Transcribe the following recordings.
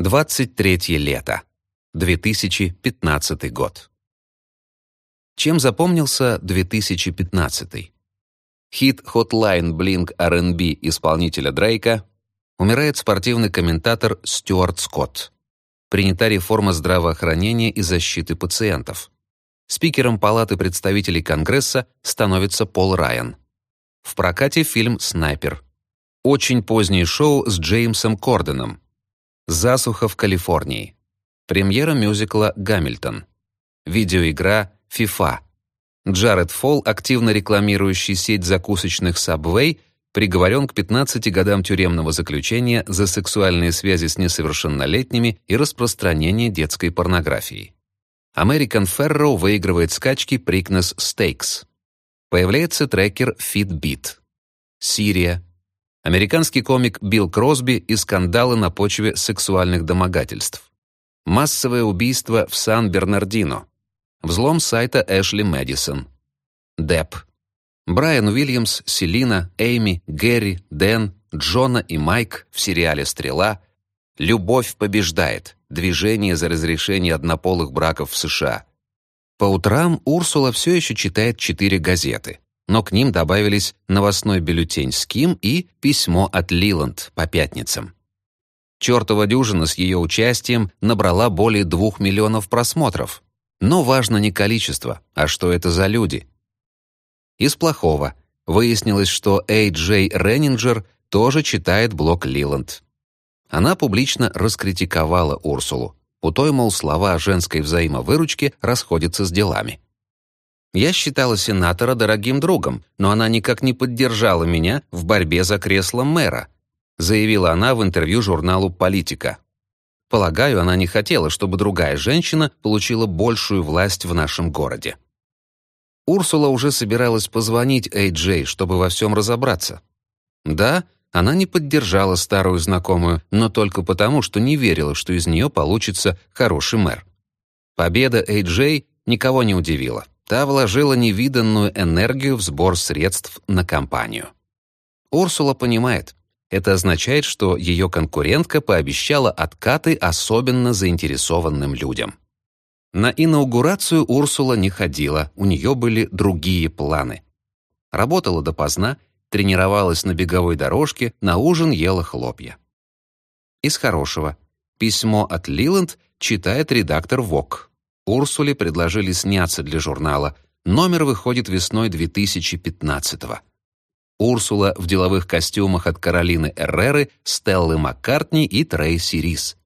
23 лето. 2015 год. Чем запомнился 2015? Хит Hotline Blink R&B исполнителя Дрейка умирает спортивный комментатор Стюарт Скотт. Принята реформа здравоохранения и защиты пациентов. Спикером Палаты представителей Конгресса становится Пол Райан. В прокате фильм «Снайпер». Очень позднее шоу с Джеймсом Корденом. Засуха в Калифорнии. Премьера мюзикла «Гамильтон». Видеоигра «FIFA». Джаред Фолл, активно рекламирующий сеть закусочных Subway, приговорен к 15 годам тюремного заключения за сексуальные связи с несовершеннолетними и распространение детской порнографии. American Ferro выигрывает скачки Preakness Stakes. Появляется трекер Fitbit. Сирия, Американский комик Билл Кросби и скандалы на почве сексуальных домогательств. Массовое убийство в Сан-Бернардино. Взлом сайта Эшли Мэдисон. Депп. Брайан Уильямс, Селина, Эйми, Гэри, Дэн, Джона и Майк в сериале «Стрела» «Любовь побеждает. Движение за разрешение однополых браков в США». По утрам Урсула все еще читает четыре газеты но к ним добавились новостной бюллетень «Ским» и письмо от Лиланд по пятницам. Чёртова дюжина с ее участием набрала более двух миллионов просмотров. Но важно не количество, а что это за люди. Из плохого выяснилось, что Эй Джей Реннинджер тоже читает блог Лиланд. Она публично раскритиковала Урсулу. У той, мол, слова о женской взаимовыручке расходятся с делами. Я считала сенатора дорогим другом, но она никак не поддержала меня в борьбе за кресло мэра, заявила она в интервью журналу «Политика». Полагаю, она не хотела, чтобы другая женщина получила большую власть в нашем городе. Урсула уже собиралась позвонить Эй-Джей, чтобы во всем разобраться. Да, она не поддержала старую знакомую, но только потому, что не верила, что из нее получится хороший мэр. Победа Эй-Джей никого не удивила. Та вложила невиданную энергию в сбор средств на кампанию. Урсула понимает, это означает, что ее конкурентка пообещала откаты особенно заинтересованным людям. На инаугурацию Урсула не ходила, у нее были другие планы. Работала допоздна, тренировалась на беговой дорожке, на ужин ела хлопья. Из хорошего. Письмо от Лиланд читает редактор ВОК. Урсуле предложили сняться для журнала. Номер выходит весной 2015-го. Урсула в деловых костюмах от Каролины Эрреры, Стеллы Маккартни и Трейси Рис.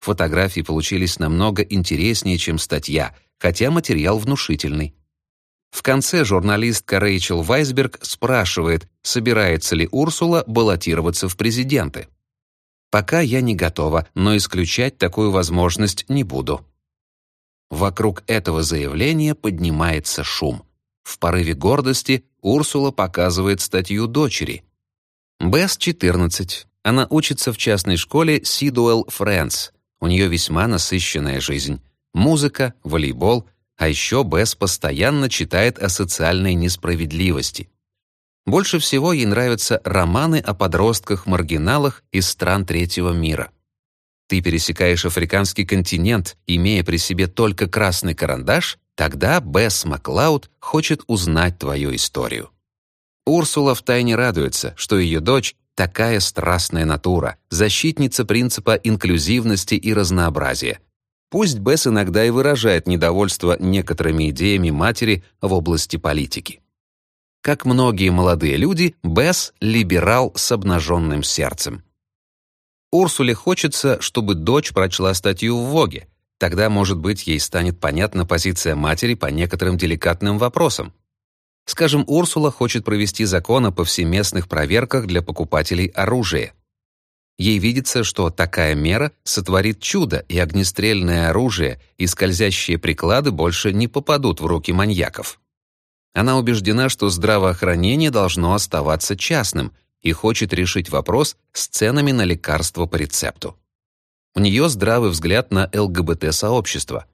Фотографии получились намного интереснее, чем статья, хотя материал внушительный. В конце журналистка Рэйчел Вайсберг спрашивает, собирается ли Урсула баллотироваться в президенты. «Пока я не готова, но исключать такую возможность не буду». Вокруг этого заявления поднимается шум. В порыве гордости Урсула показывает статью дочери. Бесс 14. Она учится в частной школе Сидуэлл Фрэнс. У нее весьма насыщенная жизнь. Музыка, волейбол, а еще Бесс постоянно читает о социальной несправедливости. Больше всего ей нравятся романы о подростках-маргиналах из стран третьего мира. Ты пересекаешь африканский континент, имея при себе только красный карандаш, тогда Бесс Маклауд хочет узнать твою историю. Урсула втайне радуется, что ее дочь такая страстная натура, защитница принципа инклюзивности и разнообразия. Пусть Бесс иногда и выражает недовольство некоторыми идеями матери в области политики. Как многие молодые люди, Бесс — либерал с обнаженным сердцем. Урсуле хочется, чтобы дочь прочла статью в Воге. Тогда, может быть, ей станет понятна позиция матери по некоторым деликатным вопросам. Скажем, Урсула хочет провести закон о повсеместных проверках для покупателей оружия. Ей видится, что такая мера сотворит чудо, и огнестрельное оружие и скользящие приклады больше не попадут в руки маньяков. Она убеждена, что здравоохранение должно оставаться частным, и хочет решить вопрос с ценами на лекарства по рецепту. У нее здравый взгляд на ЛГБТ-сообщество.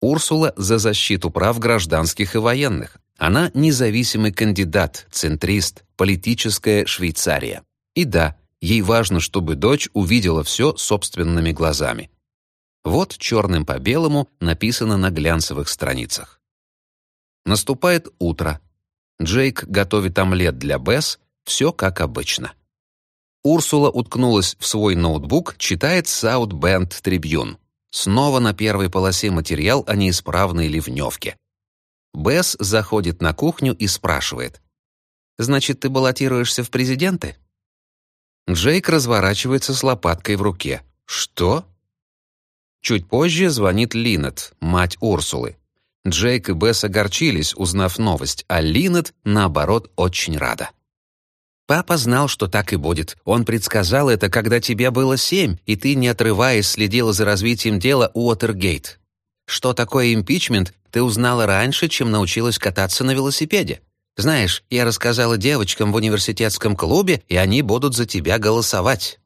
Урсула за защиту прав гражданских и военных. Она независимый кандидат, центрист, политическая Швейцария. И да, ей важно, чтобы дочь увидела все собственными глазами. Вот черным по белому написано на глянцевых страницах. Наступает утро. Джейк готовит омлет для Бесс, все как обычно. Урсула уткнулась в свой ноутбук, читает South Bend Tribune. Снова на первой полосе материал о неисправной ливневке. Бесс заходит на кухню и спрашивает. «Значит, ты баллотируешься в президенты?» Джейк разворачивается с лопаткой в руке. «Что?» Чуть позже звонит Линет, мать Урсулы. Джейк и Бесс огорчились, узнав новость, а Линет, наоборот, очень рада. Папа знал, что так и будет. Он предсказал это, когда тебе было семь, и ты, не отрываясь, следила за развитием дела Уотергейт. Что такое импичмент, ты узнала раньше, чем научилась кататься на велосипеде. Знаешь, я рассказала девочкам в университетском клубе, и они будут за тебя голосовать».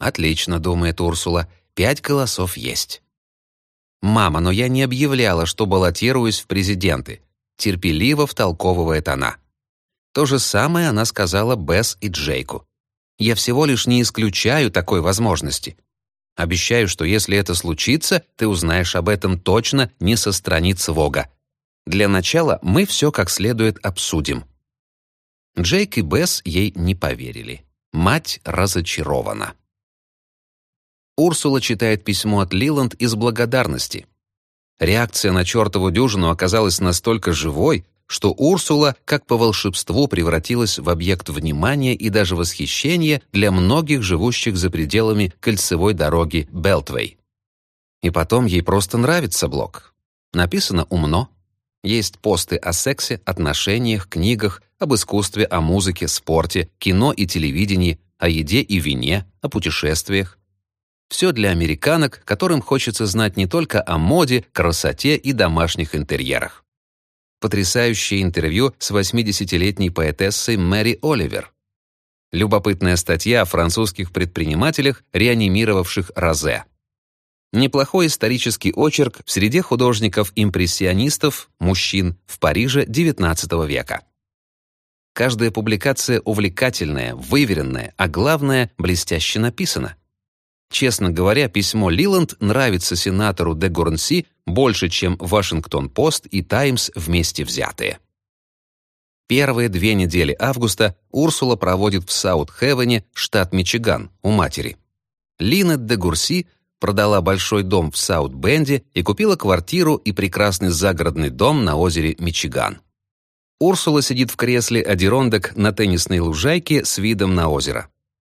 «Отлично», — думает Урсула, — «пять голосов есть». «Мама, но я не объявляла, что баллотируюсь в президенты», — терпеливо втолковывает она. То же самое она сказала Бесс и Джейку. «Я всего лишь не исключаю такой возможности. Обещаю, что если это случится, ты узнаешь об этом точно не со страниц Вога. Для начала мы все как следует обсудим». Джейк и Бесс ей не поверили. Мать разочарована. Урсула читает письмо от Лиланд из благодарности. Реакция на чертову дюжину оказалась настолько живой, что Урсула, как по волшебству, превратилась в объект внимания и даже восхищения для многих живущих за пределами кольцевой дороги Белтвей. И потом ей просто нравится блог. Написано умно. Есть посты о сексе, отношениях, книгах, об искусстве, о музыке, спорте, кино и телевидении, о еде и вине, о путешествиях. Все для американок, которым хочется знать не только о моде, красоте и домашних интерьерах потрясающее интервью с 80-летней поэтессой Мэри Оливер. Любопытная статья о французских предпринимателях, реанимировавших Розе. Неплохой исторический очерк в среде художников-импрессионистов, мужчин в Париже XIX века. Каждая публикация увлекательная, выверенная, а главное, блестяще написана. Честно говоря, письмо Лиланд нравится сенатору де Горнси больше, чем Вашингтон-Пост и Таймс вместе взятые. Первые две недели августа Урсула проводит в Саут-Хевене, штат Мичиган, у матери. Линет де Гурси продала большой дом в Саут-Бенде и купила квартиру и прекрасный загородный дом на озере Мичиган. Урсула сидит в кресле Адирондок на теннисной лужайке с видом на озеро.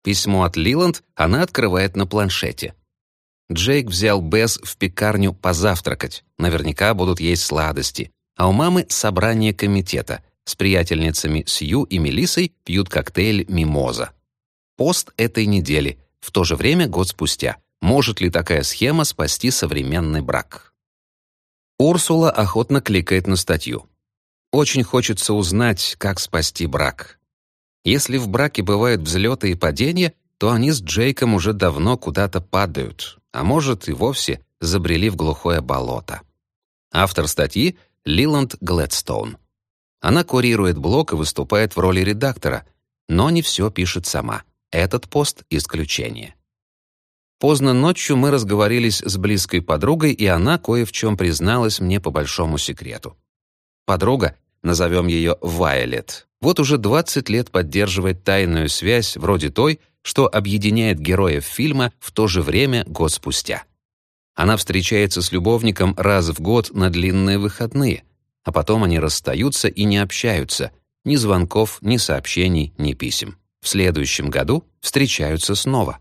Письмо от Лиланд она открывает на планшете. Джейк взял Бесс в пекарню позавтракать. Наверняка будут есть сладости. А у мамы собрание комитета. С приятельницами Сью и Мелиссой пьют коктейль «Мимоза». Пост этой недели. В то же время год спустя. Может ли такая схема спасти современный брак? Урсула охотно кликает на статью. Очень хочется узнать, как спасти брак. Если в браке бывают взлеты и падения, то они с Джейком уже давно куда-то падают, а может и вовсе забрели в глухое болото. Автор статьи — Лиланд Глэдстоун. Она курирует блог и выступает в роли редактора, но не все пишет сама. Этот пост — исключение. Поздно ночью мы разговорились с близкой подругой, и она кое в чем призналась мне по большому секрету. Подруга, назовем ее Вайолет, вот уже 20 лет поддерживает тайную связь вроде той, что объединяет героев фильма в то же время год спустя. Она встречается с любовником раз в год на длинные выходные, а потом они расстаются и не общаются, ни звонков, ни сообщений, ни писем. В следующем году встречаются снова.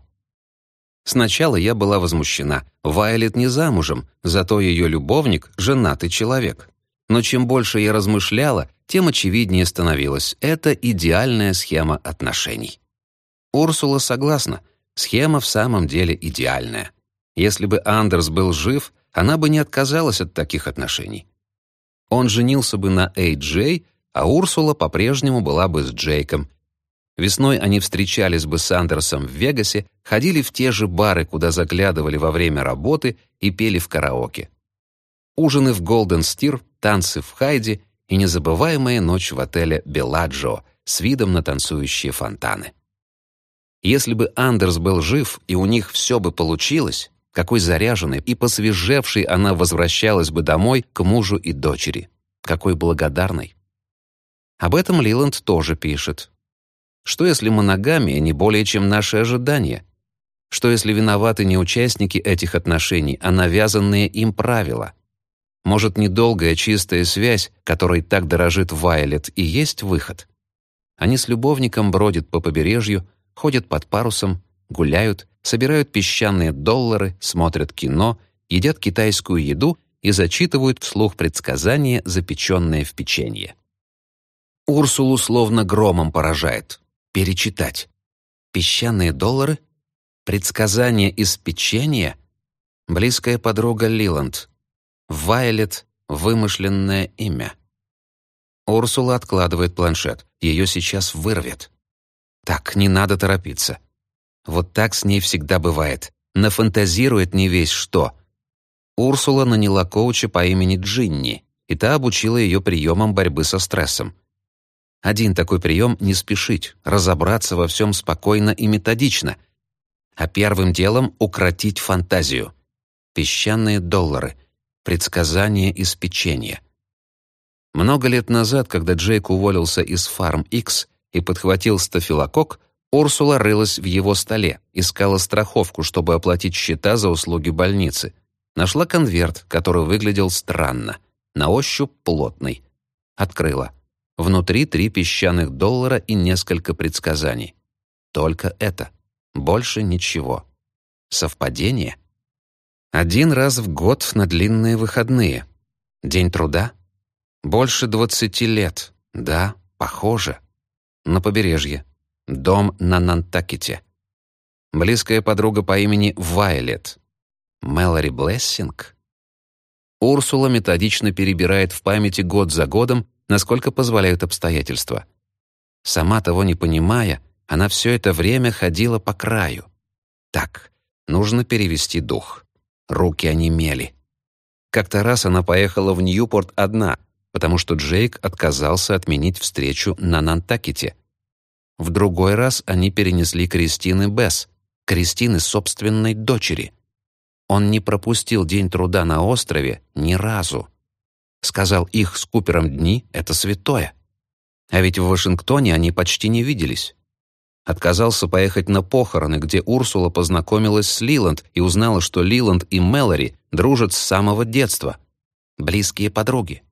Сначала я была возмущена. Вайлет не замужем, зато ее любовник — женатый человек. Но чем больше я размышляла, тем очевиднее становилось. Это идеальная схема отношений. Урсула согласна. Схема в самом деле идеальная. Если бы Андерс был жив, она бы не отказалась от таких отношений. Он женился бы на Эй Джей, а Урсула по-прежнему была бы с Джейком. Весной они встречались бы с Андерсом в Вегасе, ходили в те же бары, куда заглядывали во время работы и пели в караоке. Ужины в Голден Стир, танцы в Хайде и незабываемая ночь в отеле «Беладжо» с видом на танцующие фонтаны. Если бы Андерс был жив, и у них все бы получилось, какой заряженной и посвежевшей она возвращалась бы домой к мужу и дочери. Какой благодарной. Об этом Лиланд тоже пишет. Что если моногамия не более чем наши ожидания? Что если виноваты не участники этих отношений, а навязанные им правила? Может, недолгая чистая связь, которой так дорожит Вайлет, и есть выход? Они с любовником бродят по побережью, ходят под парусом, гуляют, собирают песчаные доллары, смотрят кино, едят китайскую еду и зачитывают вслух предсказания, запеченные в печенье. Урсулу словно громом поражает. Перечитать. Песчаные доллары? Предсказания из печенья? Близкая подруга Лиланд. Вайлет — вымышленное имя. Урсула откладывает планшет. Ее сейчас вырвет. Так, не надо торопиться. Вот так с ней всегда бывает. Нафантазирует не весь что. Урсула наняла коуча по имени Джинни, и та обучила ее приемам борьбы со стрессом. Один такой прием — не спешить, разобраться во всем спокойно и методично. А первым делом — укротить фантазию. Песчаные доллары, предсказания из печенья. Много лет назад, когда Джейк уволился из Farm X и подхватил стафилококк, Урсула рылась в его столе, искала страховку, чтобы оплатить счета за услуги больницы. Нашла конверт, который выглядел странно, на ощупь плотный. Открыла. Внутри три песчаных доллара и несколько предсказаний. Только это. Больше ничего. Совпадение? Один раз в год на длинные выходные. День труда? Больше двадцати лет. Да, похоже. На побережье. Дом на Нантакете. Близкая подруга по имени Вайлет. Мэлори Блессинг? Урсула методично перебирает в памяти год за годом насколько позволяют обстоятельства. Сама того не понимая, она все это время ходила по краю. Так, нужно перевести дух. Руки онемели. Как-то раз она поехала в Ньюпорт одна, потому что Джейк отказался отменить встречу на Нантакете. В другой раз они перенесли Кристины Бесс, Кристины собственной дочери. Он не пропустил день труда на острове ни разу. Сказал, их с Купером дни — это святое. А ведь в Вашингтоне они почти не виделись. Отказался поехать на похороны, где Урсула познакомилась с Лиланд и узнала, что Лиланд и Мэлори дружат с самого детства. Близкие подруги.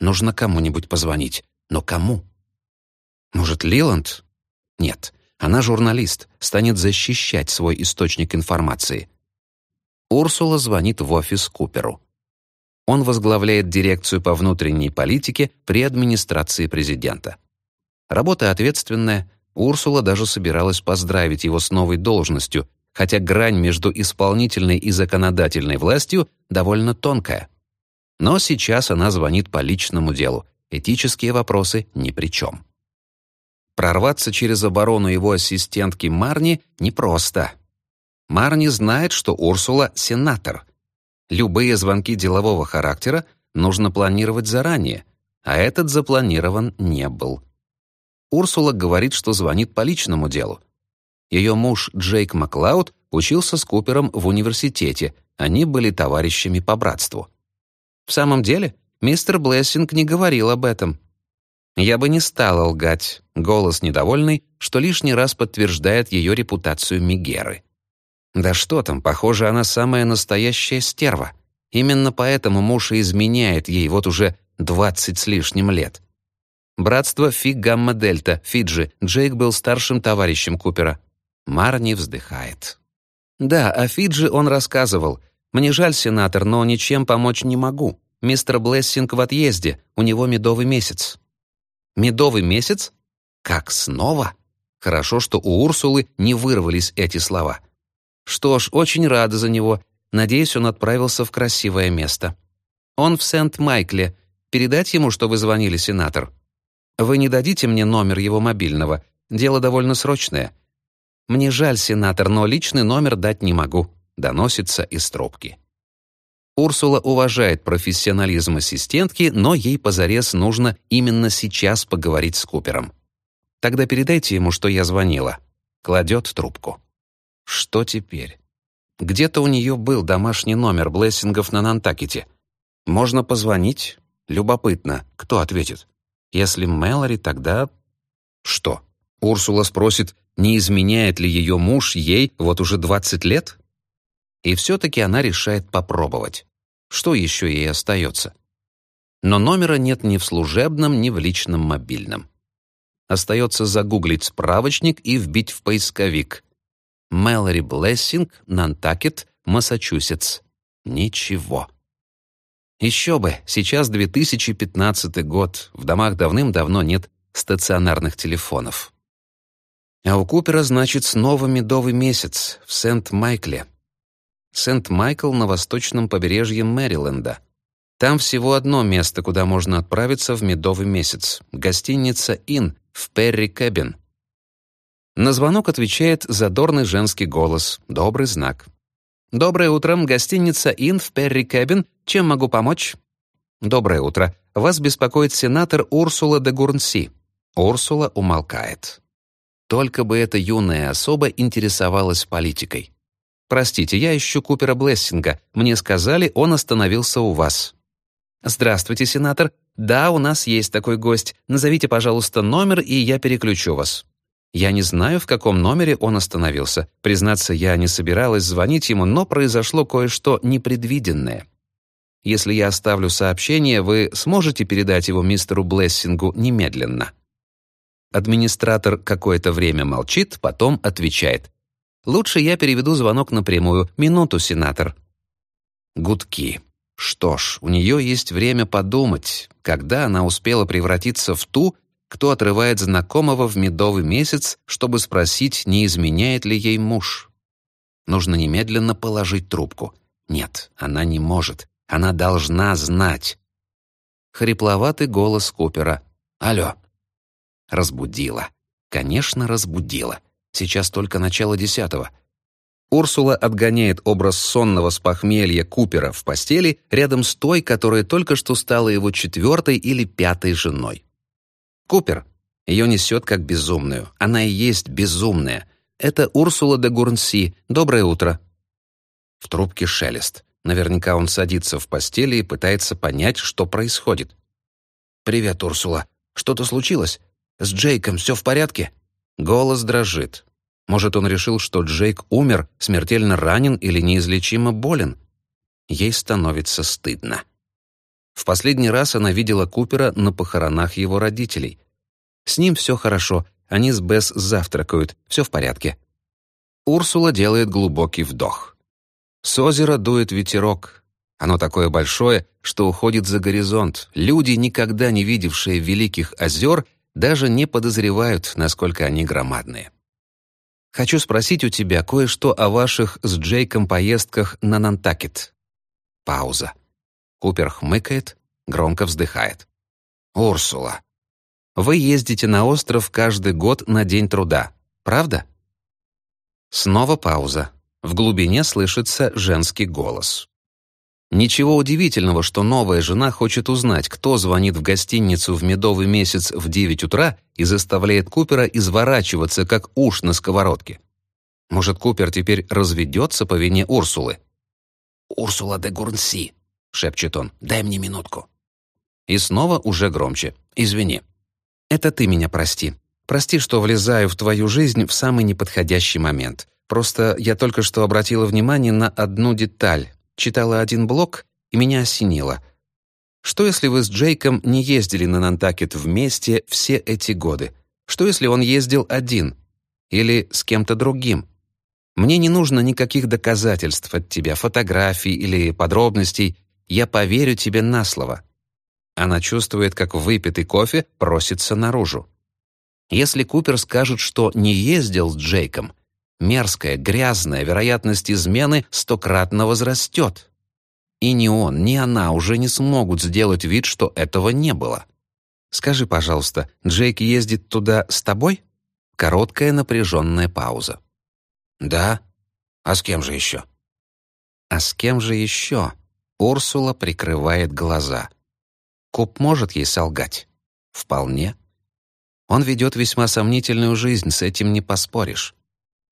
Нужно кому-нибудь позвонить. Но кому? Может, Лиланд? Нет, она журналист, станет защищать свой источник информации. Урсула звонит в офис Куперу. Он возглавляет дирекцию по внутренней политике при администрации президента. Работа ответственная, Урсула даже собиралась поздравить его с новой должностью, хотя грань между исполнительной и законодательной властью довольно тонкая. Но сейчас она звонит по личному делу, этические вопросы ни при чем. Прорваться через оборону его ассистентки Марни непросто. Марни знает, что Урсула — сенатор, Любые звонки делового характера нужно планировать заранее, а этот запланирован не был. Урсула говорит, что звонит по личному делу. Ее муж Джейк Маклауд учился с Купером в университете, они были товарищами по братству. В самом деле, мистер Блессинг не говорил об этом. Я бы не стала лгать, голос недовольный, что лишний раз подтверждает ее репутацию Мигеры. Да что там, похоже, она самая настоящая стерва. Именно поэтому муж и изменяет ей вот уже двадцать с лишним лет. Братство Фи Гамма Дельта, Фиджи, Джейк был старшим товарищем Купера. Марни вздыхает. Да, о Фиджи он рассказывал. Мне жаль, сенатор, но ничем помочь не могу. Мистер Блессинг в отъезде, у него медовый месяц. Медовый месяц? Как снова? Хорошо, что у Урсулы не вырвались эти слова. Что ж, очень рада за него. Надеюсь, он отправился в красивое место. Он в Сент-Майкле. Передать ему, что вы звонили, сенатор? Вы не дадите мне номер его мобильного? Дело довольно срочное. Мне жаль, сенатор, но личный номер дать не могу. Доносится из трубки. Урсула уважает профессионализм ассистентки, но ей позарез нужно именно сейчас поговорить с Купером. Тогда передайте ему, что я звонила. Кладет трубку. Что теперь? Где-то у нее был домашний номер Блессингов на Нантакете. Можно позвонить? Любопытно, кто ответит. Если Мэлори, тогда... Что? Урсула спросит, не изменяет ли ее муж ей вот уже 20 лет? И все-таки она решает попробовать. Что еще ей остается? Но номера нет ни в служебном, ни в личном мобильном. Остается загуглить справочник и вбить в поисковик. Мэлори Блессинг, Нантакет, Массачусетс. Ничего. Еще бы, сейчас 2015 год, в домах давным-давно нет стационарных телефонов. А у Купера, значит, снова медовый месяц в Сент-Майкле. Сент-Майкл на восточном побережье Мэриленда. Там всего одно место, куда можно отправиться в медовый месяц — гостиница «Ин» в Перри Кэбин. На звонок отвечает задорный женский голос, добрый знак. «Доброе утро, гостиница «Ин» Перри Кэбин. Чем могу помочь?» «Доброе утро. Вас беспокоит сенатор Урсула де Гурнси». Урсула умолкает. Только бы эта юная особа интересовалась политикой. «Простите, я ищу Купера Блессинга. Мне сказали, он остановился у вас». «Здравствуйте, сенатор. Да, у нас есть такой гость. Назовите, пожалуйста, номер, и я переключу вас». Я не знаю, в каком номере он остановился. Признаться, я не собиралась звонить ему, но произошло кое-что непредвиденное. Если я оставлю сообщение, вы сможете передать его мистеру Блессингу немедленно. Администратор какое-то время молчит, потом отвечает. Лучше я переведу звонок напрямую. Минуту, сенатор. Гудки. Что ж, у нее есть время подумать, когда она успела превратиться в ту, кто отрывает знакомого в медовый месяц, чтобы спросить, не изменяет ли ей муж. Нужно немедленно положить трубку. Нет, она не может. Она должна знать. Хрипловатый голос Купера. «Алло». Разбудила. Конечно, разбудила. Сейчас только начало десятого. Урсула отгоняет образ сонного с похмелья Купера в постели рядом с той, которая только что стала его четвертой или пятой женой. Купер. Ее несет как безумную. Она и есть безумная. Это Урсула де Гурнси. Доброе утро. В трубке шелест. Наверняка он садится в постели и пытается понять, что происходит. «Привет, Урсула. Что-то случилось? С Джейком все в порядке?» Голос дрожит. Может, он решил, что Джейк умер, смертельно ранен или неизлечимо болен? Ей становится стыдно. В последний раз она видела Купера на похоронах его родителей. С ним все хорошо, они с Бесс завтракают, все в порядке. Урсула делает глубокий вдох. С озера дует ветерок. Оно такое большое, что уходит за горизонт. Люди, никогда не видевшие великих озер, даже не подозревают, насколько они громадные. Хочу спросить у тебя кое-что о ваших с Джейком поездках на Нантакет. Пауза. Купер хмыкает, громко вздыхает. Урсула. Вы ездите на остров каждый год на День труда, правда? Снова пауза. В глубине слышится женский голос. Ничего удивительного, что новая жена хочет узнать, кто звонит в гостиницу в медовый месяц в 9 утра и заставляет Купера изворачиваться, как уж на сковородке. Может, Купер теперь разведется по вине Урсулы? «Урсула де Гурнси», — шепчет он, — «дай мне минутку». И снова уже громче. «Извини». «Это ты меня прости. Прости, что влезаю в твою жизнь в самый неподходящий момент. Просто я только что обратила внимание на одну деталь, читала один блог, и меня осенило. Что если вы с Джейком не ездили на Нантакет вместе все эти годы? Что если он ездил один? Или с кем-то другим? Мне не нужно никаких доказательств от тебя, фотографий или подробностей. Я поверю тебе на слово. Она чувствует, как выпитый кофе просится наружу. Если Купер скажет, что не ездил с Джейком, мерзкая, грязная вероятность измены стократно возрастет. И ни он, ни она уже не смогут сделать вид, что этого не было. Скажи, пожалуйста, Джейк ездит туда с тобой? Короткая напряженная пауза. Да. А с кем же еще? А с кем же еще? Урсула прикрывает глаза. Куп может ей солгать? Вполне. Он ведет весьма сомнительную жизнь, с этим не поспоришь.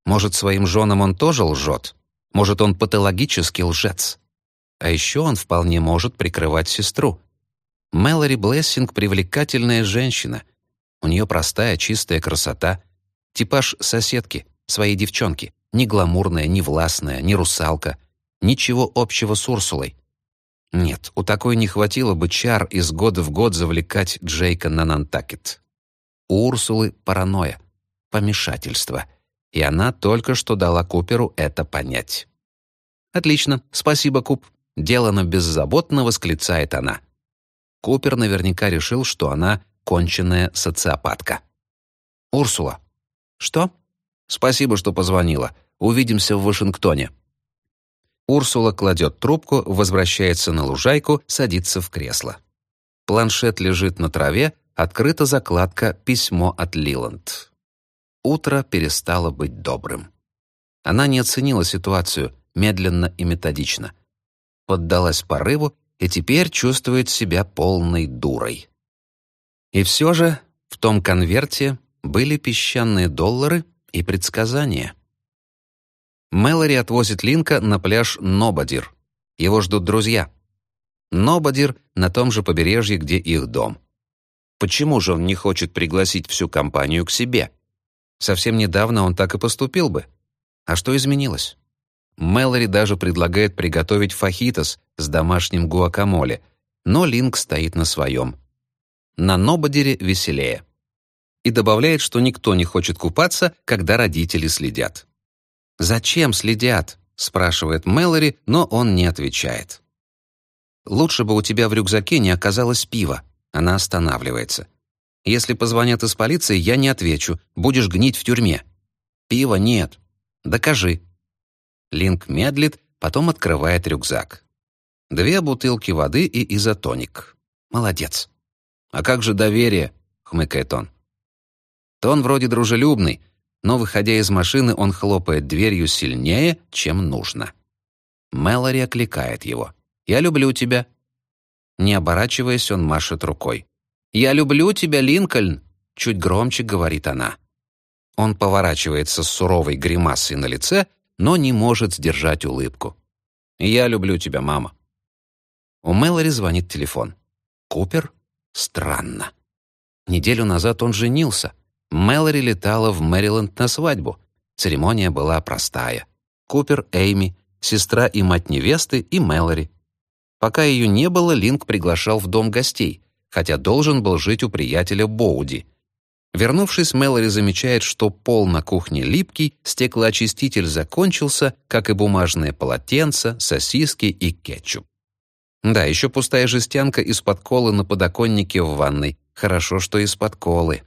Может, своим женам он тоже лжет? Может, он патологический лжец? А еще он вполне может прикрывать сестру. Мэлори Блессинг — привлекательная женщина. У нее простая, чистая красота. Типаж соседки, своей девчонки. Не гламурная, не властная, не русалка. Ничего общего с Урсулой. Нет, у такой не хватило бы чар из года в год завлекать Джейка на Нантакет. У Урсулы паранойя, помешательство. И она только что дала Куперу это понять. «Отлично, спасибо, Куп», — делано беззаботно восклицает она. Купер наверняка решил, что она конченная социопатка. «Урсула». «Что?» «Спасибо, что позвонила. Увидимся в Вашингтоне». Урсула кладет трубку, возвращается на лужайку, садится в кресло. Планшет лежит на траве, открыта закладка «Письмо от Лиланд». Утро перестало быть добрым. Она не оценила ситуацию, медленно и методично. Поддалась порыву и теперь чувствует себя полной дурой. И все же в том конверте были песчаные доллары и предсказания. Мэлори отвозит Линка на пляж Нобадир. Его ждут друзья. Нобадир на том же побережье, где их дом. Почему же он не хочет пригласить всю компанию к себе? Совсем недавно он так и поступил бы. А что изменилось? Мэлори даже предлагает приготовить фахитос с домашним гуакамоле, но Линк стоит на своем. На Нобадире веселее. И добавляет, что никто не хочет купаться, когда родители следят. «Зачем следят?» — спрашивает Мэлори, но он не отвечает. «Лучше бы у тебя в рюкзаке не оказалось пива». Она останавливается. «Если позвонят из полиции, я не отвечу. Будешь гнить в тюрьме». «Пива нет». «Докажи». Линк медлит, потом открывает рюкзак. Две бутылки воды и изотоник. Молодец. «А как же доверие?» — хмыкает он. Тон вроде дружелюбный, но, выходя из машины, он хлопает дверью сильнее, чем нужно. Мэлори окликает его. «Я люблю тебя». Не оборачиваясь, он машет рукой. «Я люблю тебя, Линкольн!» Чуть громче говорит она. Он поворачивается с суровой гримасой на лице, но не может сдержать улыбку. «Я люблю тебя, мама». У Мэлори звонит телефон. «Купер? Странно. Неделю назад он женился. Мэлори летала в Мэриленд на свадьбу. Церемония была простая. Купер, Эйми, сестра и мать невесты и Мэлори. Пока ее не было, Линк приглашал в дом гостей, хотя должен был жить у приятеля Боуди. Вернувшись, Мэлори замечает, что пол на кухне липкий, стеклоочиститель закончился, как и бумажные полотенца, сосиски и кетчуп. Да, еще пустая жестянка из-под колы на подоконнике в ванной. Хорошо, что из-под колы.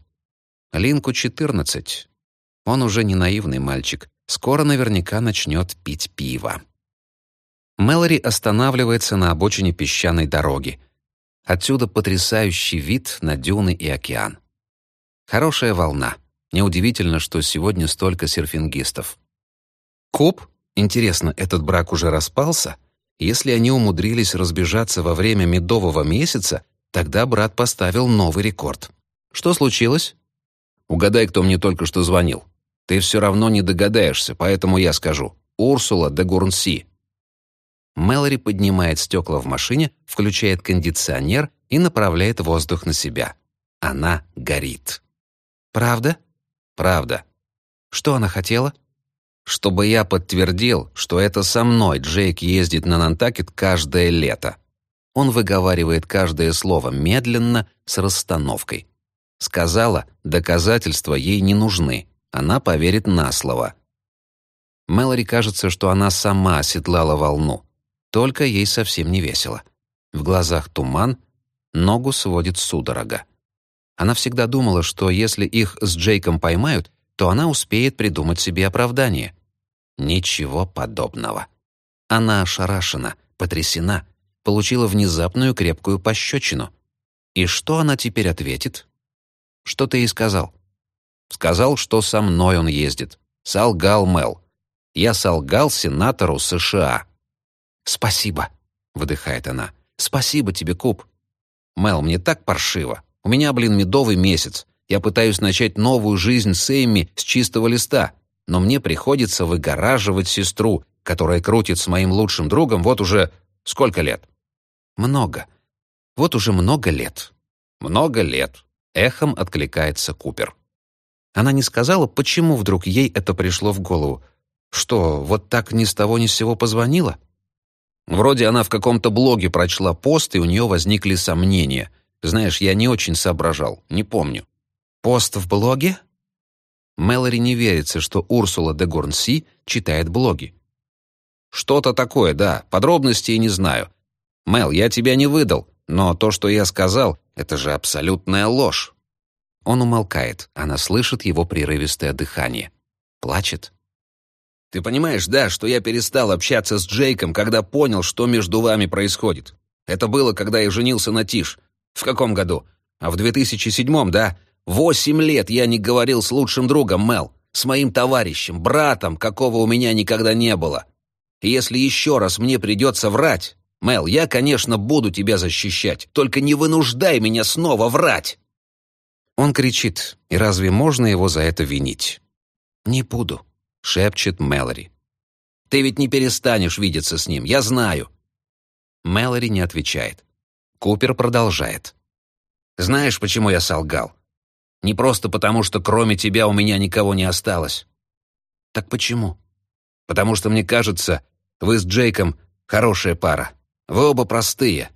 Линку 14. Он уже не наивный мальчик. Скоро наверняка начнет пить пиво. Мэлори останавливается на обочине песчаной дороги. Отсюда потрясающий вид на дюны и океан. Хорошая волна. Неудивительно, что сегодня столько серфингистов. Куб? Интересно, этот брак уже распался? Если они умудрились разбежаться во время медового месяца, тогда брат поставил новый рекорд. Что случилось? Угадай, кто мне только что звонил. Ты все равно не догадаешься, поэтому я скажу. Урсула де Гурнси. Мэлори поднимает стекла в машине, включает кондиционер и направляет воздух на себя. Она горит. «Правда?» «Правда». «Что она хотела?» «Чтобы я подтвердил, что это со мной Джейк ездит на Нантакет каждое лето». Он выговаривает каждое слово медленно, с расстановкой. Сказала, доказательства ей не нужны. Она поверит на слово. Мэлори кажется, что она сама оседлала волну. Только ей совсем не весело. В глазах туман, ногу сводит судорога. Она всегда думала, что если их с Джейком поймают, то она успеет придумать себе оправдание. Ничего подобного. Она ошарашена, потрясена, получила внезапную крепкую пощечину. И что она теперь ответит? Что ты ей сказал?» «Сказал, что со мной он ездит. Солгал Мел. Я солгал сенатору США». «Спасибо», — выдыхает она. «Спасибо тебе, Куб». «Мел, мне так паршиво. У меня, блин, медовый месяц. Я пытаюсь начать новую жизнь с Эйми с чистого листа. но мне приходится выгораживать сестру, которая крутит с моим лучшим другом вот уже сколько лет? Много. Вот уже много лет. Много лет. Эхом откликается Купер. Она не сказала, почему вдруг ей это пришло в голову. Что, вот так ни с того ни с сего позвонила? Вроде она в каком-то блоге прочла пост, и у нее возникли сомнения. Знаешь, я не очень соображал, не помню. Пост в блоге? Мэлори не верится, что Урсула де Горнси читает блоги. Что-то такое, да, подробностей не знаю. Мэл, я тебя не выдал, но то, что я сказал, это же абсолютная ложь. Он умолкает, она слышит его прерывистое дыхание. Плачет. Ты понимаешь, да, что я перестал общаться с Джейком, когда понял, что между вами происходит. Это было, когда я женился на Тиш. В каком году? А в 2007-м, да? Восемь лет я не говорил с лучшим другом Мел, с моим товарищем, братом, какого у меня никогда не было. И если еще раз мне придется врать, Мел, я, конечно, буду тебя защищать, только не вынуждай меня снова врать. Он кричит, и разве можно его за это винить? Не буду. — шепчет Мэлори. «Ты ведь не перестанешь видеться с ним, я знаю». Мэлори не отвечает. Купер продолжает. «Знаешь, почему я солгал? Не просто потому, что кроме тебя у меня никого не осталось». «Так почему?» «Потому что, мне кажется, вы с Джейком хорошая пара. Вы оба простые.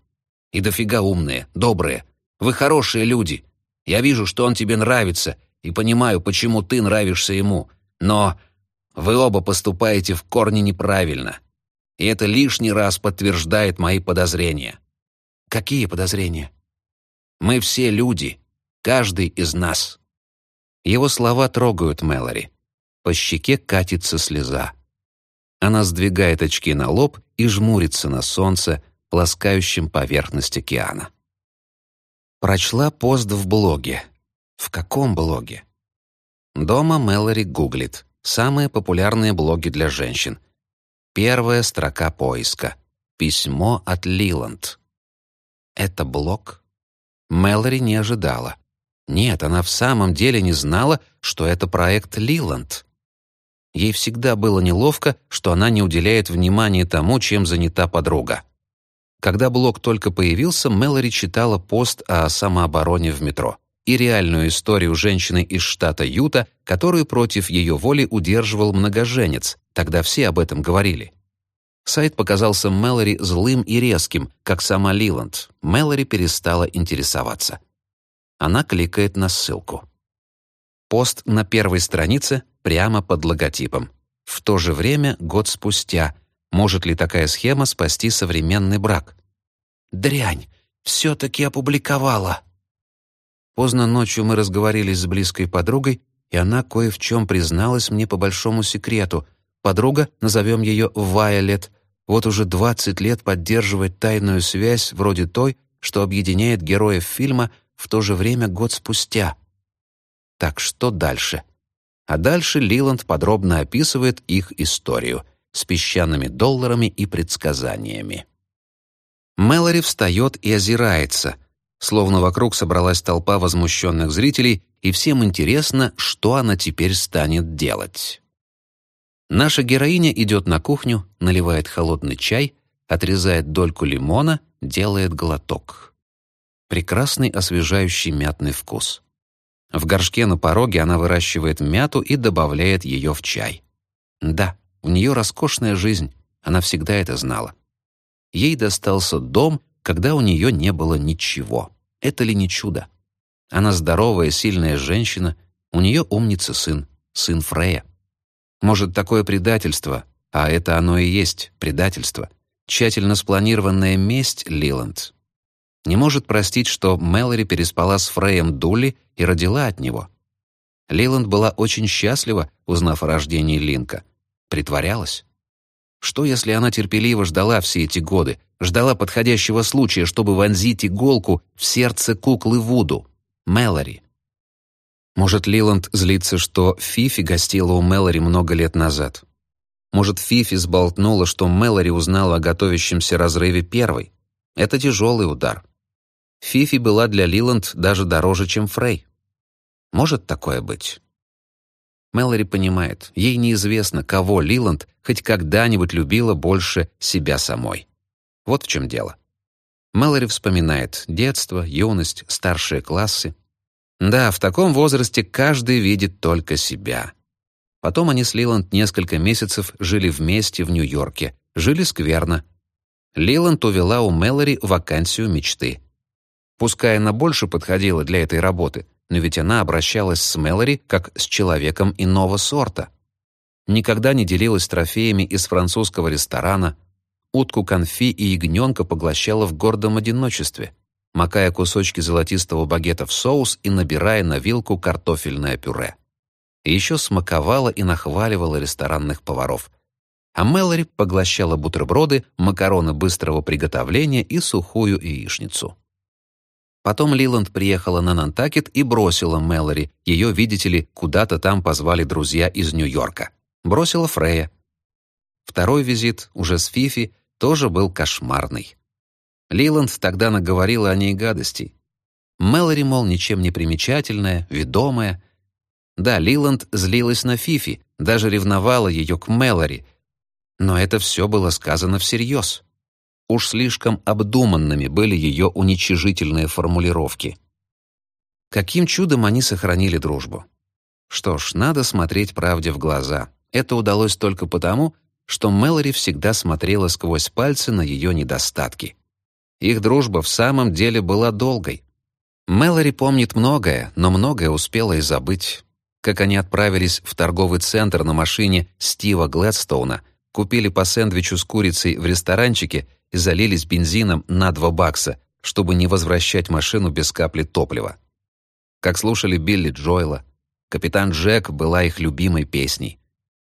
И дофига умные, добрые. Вы хорошие люди. Я вижу, что он тебе нравится, и понимаю, почему ты нравишься ему. Но вы оба поступаете в корне неправильно. И это лишний раз подтверждает мои подозрения. Какие подозрения? Мы все люди, каждый из нас. Его слова трогают Мэлори. По щеке катится слеза. Она сдвигает очки на лоб и жмурится на солнце, ласкающем поверхность океана. Прочла пост в блоге. В каком блоге? Дома Мэлори гуглит. Самые популярные блоги для женщин. Первая строка поиска. Письмо от Лиланд. Это блог? Мэлори не ожидала. Нет, она в самом деле не знала, что это проект Лиланд. Ей всегда было неловко, что она не уделяет внимания тому, чем занята подруга. Когда блог только появился, Мэлори читала пост о самообороне в метро и реальную историю женщины из штата Юта, которую против ее воли удерживал многоженец, тогда все об этом говорили. Сайт показался Мэлори злым и резким, как сама Лиланд. Мэлори перестала интересоваться. Она кликает на ссылку. Пост на первой странице прямо под логотипом. В то же время, год спустя, может ли такая схема спасти современный брак? «Дрянь! Все-таки опубликовала!» Поздно ночью мы разговорились с близкой подругой, и она кое в чем призналась мне по большому секрету. Подруга, назовем ее Вайолет, вот уже 20 лет поддерживает тайную связь вроде той, что объединяет героев фильма в то же время год спустя. Так что дальше? А дальше Лиланд подробно описывает их историю с песчаными долларами и предсказаниями. Мэлори встает и озирается, словно вокруг собралась толпа возмущенных зрителей, и всем интересно, что она теперь станет делать. Наша героиня идет на кухню, наливает холодный чай, отрезает дольку лимона, делает глоток. Прекрасный освежающий мятный вкус. В горшке на пороге она выращивает мяту и добавляет ее в чай. Да, у нее роскошная жизнь, она всегда это знала. Ей достался дом, когда у нее не было ничего. Это ли не чудо? Она здоровая, сильная женщина, у нее умница сын, сын Фрея. Может, такое предательство, а это оно и есть, предательство, тщательно спланированная месть Лиланд. Не может простить, что Мэлори переспала с Фреем Дулли и родила от него. Лиланд была очень счастлива, узнав о рождении Линка. Притворялась. Что, если она терпеливо ждала все эти годы, ждала подходящего случая, чтобы вонзить иголку в сердце куклы Вуду, Мэлори? Может, Лиланд злится, что Фифи гостила у Мэлори много лет назад? Может, Фифи сболтнула, что Мэлори узнала о готовящемся разрыве первой? Это тяжелый удар. Фифи была для Лиланд даже дороже, чем Фрей. Может такое быть? Мэлори понимает, ей неизвестно, кого Лиланд хоть когда-нибудь любила больше себя самой. Вот в чем дело. Мэлори вспоминает детство, юность, старшие классы. Да, в таком возрасте каждый видит только себя. Потом они с Лиланд несколько месяцев жили вместе в Нью-Йорке, жили скверно. Лиланд увела у Мэлори вакансию мечты. Пускай она больше подходила для этой работы, но ведь она обращалась с Мэлори как с человеком иного сорта. Никогда не делилась трофеями из французского ресторана, утку конфи и ягненка поглощала в гордом одиночестве, макая кусочки золотистого багета в соус и набирая на вилку картофельное пюре. И еще смаковала и нахваливала ресторанных поваров. А Мэлори поглощала бутерброды, макароны быстрого приготовления и сухую яичницу. Потом Лиланд приехала на Нантакет и бросила Мэлори. Ее, видите ли, куда-то там позвали друзья из Нью-Йорка. Бросила Фрея. Второй визит, уже с Фифи, тоже был кошмарный. Лиланд тогда наговорила о ней гадостей. Мэлори, мол, ничем не примечательная, ведомая. Да, Лиланд злилась на Фифи, даже ревновала ее к Мэлори. Но это все было сказано всерьез. Уж слишком обдуманными были ее уничижительные формулировки. Каким чудом они сохранили дружбу? Что ж, надо смотреть правде в глаза. Это удалось только потому, что Мэлори всегда смотрела сквозь пальцы на ее недостатки. Их дружба в самом деле была долгой. Мэлори помнит многое, но многое успела и забыть. Как они отправились в торговый центр на машине Стива Глэдстоуна, купили по сэндвичу с курицей в ресторанчике и залились бензином на 2 бакса, чтобы не возвращать машину без капли топлива. Как слушали Билли Джойла, «Капитан Джек» была их любимой песней.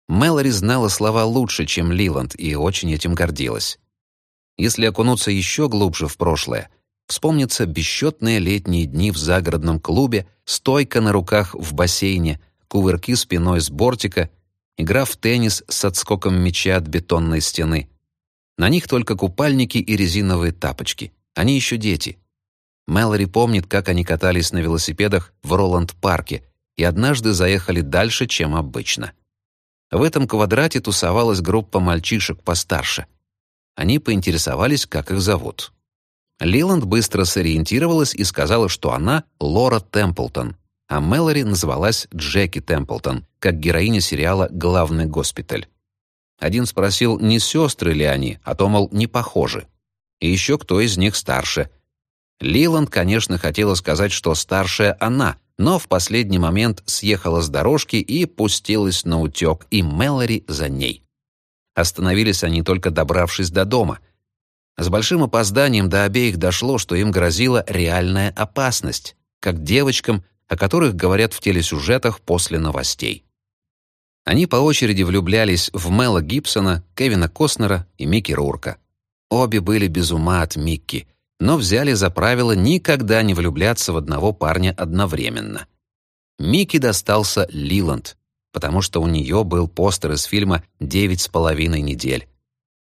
Мэлори знала слова лучше, чем Лиланд, и очень этим гордилась. Если окунуться еще глубже в прошлое, вспомнятся бесчетные летние дни в загородном клубе, стойка на руках в бассейне, кувырки спиной с бортика, игра в теннис с отскоком мяча от бетонной стены, на них только купальники и резиновые тапочки. Они еще дети. Мэлори помнит, как они катались на велосипедах в Роланд-парке и однажды заехали дальше, чем обычно. В этом квадрате тусовалась группа мальчишек постарше. Они поинтересовались, как их зовут. Лиланд быстро сориентировалась и сказала, что она Лора Темплтон, а Мэлори называлась Джеки Темплтон, как героиня сериала «Главный госпиталь». Один спросил, не сестры ли они, а то, мол, не похожи. И еще кто из них старше. Лиланд, конечно, хотела сказать, что старшая она, но в последний момент съехала с дорожки и пустилась на утек, и Мэлори за ней. Остановились они только добравшись до дома. С большим опозданием до обеих дошло, что им грозила реальная опасность, как девочкам, о которых говорят в телесюжетах после новостей. Они по очереди влюблялись в Мела Гибсона, Кевина Костнера и Микки Рурка. Обе были без ума от Микки, но взяли за правило никогда не влюбляться в одного парня одновременно. Микки достался Лиланд, потому что у нее был постер из фильма «Девять с половиной недель».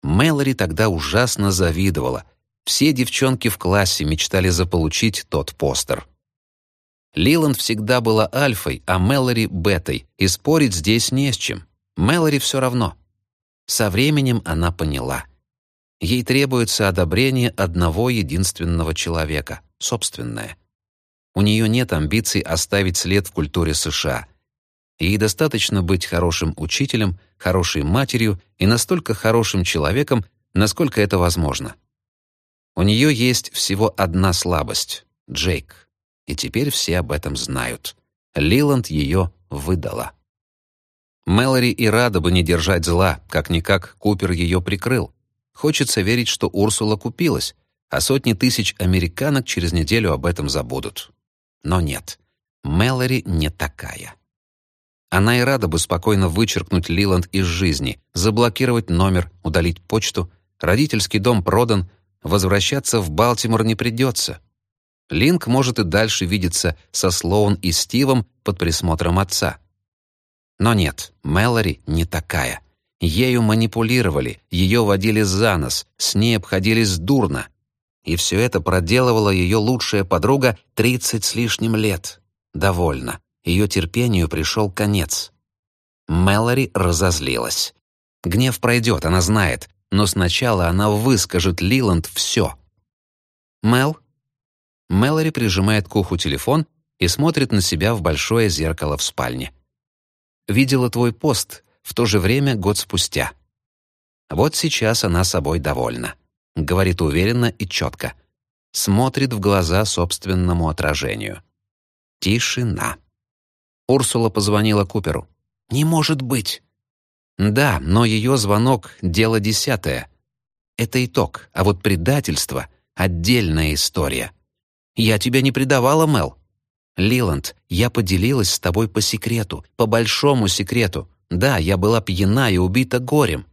Мэлори тогда ужасно завидовала. Все девчонки в классе мечтали заполучить тот постер. Лиланд всегда была альфой, а Мэлори — бетой, и спорить здесь не с чем. Мэлори все равно. Со временем она поняла. Ей требуется одобрение одного единственного человека, собственное. У нее нет амбиций оставить след в культуре США. Ей достаточно быть хорошим учителем, хорошей матерью и настолько хорошим человеком, насколько это возможно. У нее есть всего одна слабость — Джейк и теперь все об этом знают. Лиланд ее выдала. Мэлори и рада бы не держать зла, как-никак Купер ее прикрыл. Хочется верить, что Урсула купилась, а сотни тысяч американок через неделю об этом забудут. Но нет, Мэлори не такая. Она и рада бы спокойно вычеркнуть Лиланд из жизни, заблокировать номер, удалить почту, родительский дом продан, возвращаться в Балтимор не придется. Линк может и дальше видеться со Слоун и Стивом под присмотром отца. Но нет, Мэлори не такая. Ею манипулировали, ее водили за нос, с ней обходились дурно. И все это проделывала ее лучшая подруга тридцать с лишним лет. Довольно. Ее терпению пришел конец. Мэлори разозлилась. Гнев пройдет, она знает, но сначала она выскажет Лиланд все. «Мел?» Мэлори прижимает к уху телефон и смотрит на себя в большое зеркало в спальне. «Видела твой пост в то же время год спустя». Вот сейчас она собой довольна. Говорит уверенно и четко. Смотрит в глаза собственному отражению. Тишина. Урсула позвонила Куперу. «Не может быть!» Да, но ее звонок — дело десятое. Это итог, а вот предательство — отдельная история. Я тебя не предавала, Мел. Лиланд, я поделилась с тобой по секрету, по большому секрету. Да, я была пьяна и убита горем.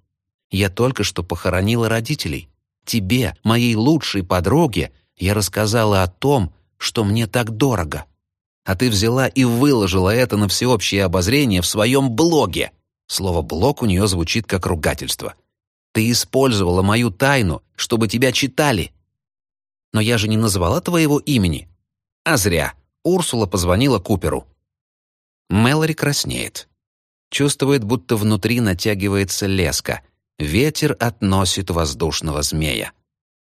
Я только что похоронила родителей. Тебе, моей лучшей подруге, я рассказала о том, что мне так дорого. А ты взяла и выложила это на всеобщее обозрение в своем блоге. Слово «блог» у нее звучит как ругательство. «Ты использовала мою тайну, чтобы тебя читали». «Но я же не назвала твоего имени». «А зря». Урсула позвонила Куперу. Мэлори краснеет. Чувствует, будто внутри натягивается леска. Ветер относит воздушного змея.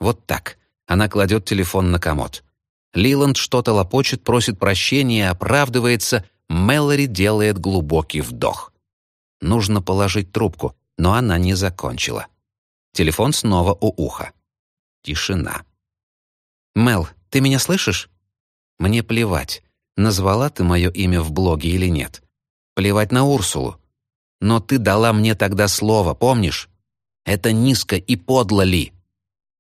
Вот так. Она кладет телефон на комод. Лиланд что-то лопочет, просит прощения, оправдывается. Мэлори делает глубокий вдох. Нужно положить трубку, но она не закончила. Телефон снова у уха. Тишина. «Мел, ты меня слышишь?» «Мне плевать, назвала ты мое имя в блоге или нет. Плевать на Урсулу. Но ты дала мне тогда слово, помнишь? Это низко и подло ли?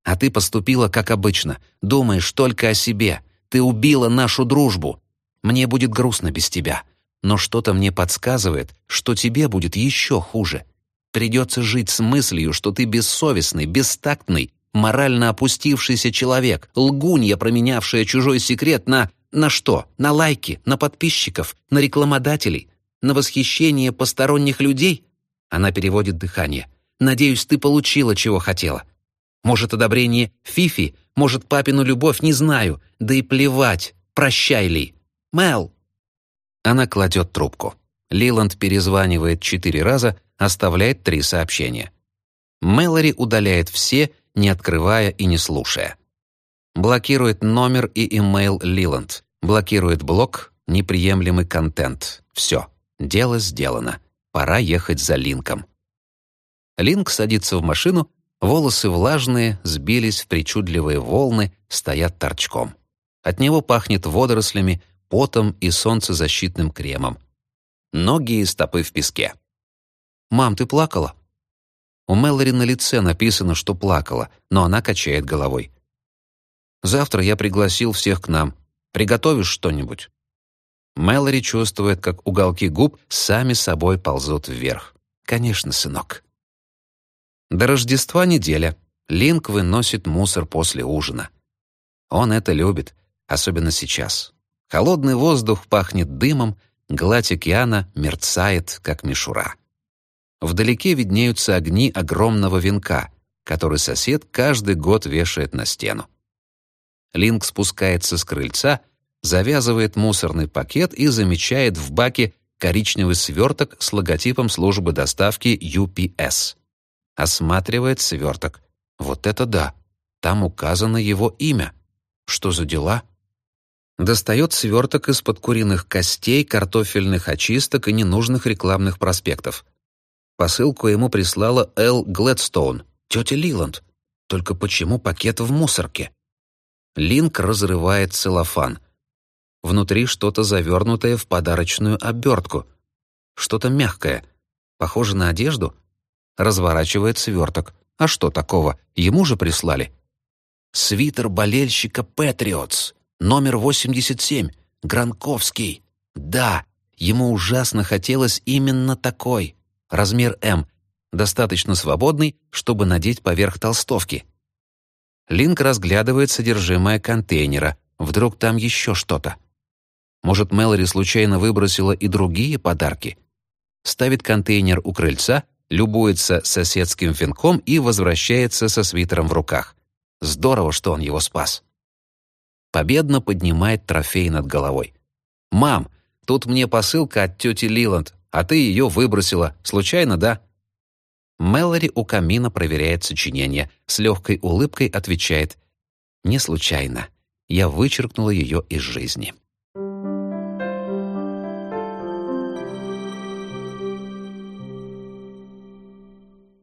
А ты поступила как обычно, думаешь только о себе. Ты убила нашу дружбу. Мне будет грустно без тебя но что-то мне подсказывает, что тебе будет еще хуже. Придется жить с мыслью, что ты бессовестный, бестактный, морально опустившийся человек, лгунья, променявшая чужой секрет на... на что? На лайки, на подписчиков, на рекламодателей, на восхищение посторонних людей? Она переводит дыхание. «Надеюсь, ты получила, чего хотела. Может, одобрение Фифи, может, папину любовь, не знаю. Да и плевать, прощай ли. Мел!» Она кладет трубку. Лиланд перезванивает четыре раза, оставляет три сообщения. Мэлори удаляет все, не открывая и не слушая. Блокирует номер и имейл Лиланд. Блокирует блог, неприемлемый контент. Все, дело сделано. Пора ехать за Линком. Линк садится в машину, волосы влажные, сбились в причудливые волны, стоят торчком. От него пахнет водорослями, потом и солнцезащитным кремом. Ноги и стопы в песке. «Мам, ты плакала?» У Мэлори на лице написано, что плакала, но она качает головой. «Завтра я пригласил всех к нам. Приготовишь что-нибудь?» Мэлори чувствует, как уголки губ сами собой ползут вверх. «Конечно, сынок». До Рождества неделя. Линк выносит мусор после ужина. Он это любит, особенно сейчас. Холодный воздух пахнет дымом, гладь океана мерцает, как мишура. Вдалеке виднеются огни огромного венка, который сосед каждый год вешает на стену. Линк спускается с крыльца, завязывает мусорный пакет и замечает в баке коричневый сверток с логотипом службы доставки UPS. Осматривает сверток. Вот это да! Там указано его имя. Что за дела? достает сверток из-под куриных костей, картофельных очисток и ненужных рекламных проспектов. Посылку ему прислала Эл Глэдстоун, тетя Лиланд. Только почему пакет в мусорке? Линк разрывает целлофан. Внутри что-то завернутое в подарочную обертку. Что-то мягкое. Похоже на одежду. Разворачивает сверток. А что такого? Ему же прислали. Свитер болельщика Патриотс номер 87, Гранковский. Да, ему ужасно хотелось именно такой. Размер М, достаточно свободный, чтобы надеть поверх толстовки. Линк разглядывает содержимое контейнера. Вдруг там еще что-то. Может, Мэлори случайно выбросила и другие подарки? Ставит контейнер у крыльца, любуется соседским венком и возвращается со свитером в руках. Здорово, что он его спас победно поднимает трофей над головой. «Мам, тут мне посылка от тети Лиланд. А ты ее выбросила. Случайно, да?» Мэлори у камина проверяет сочинение. С легкой улыбкой отвечает «Не случайно. Я вычеркнула ее из жизни».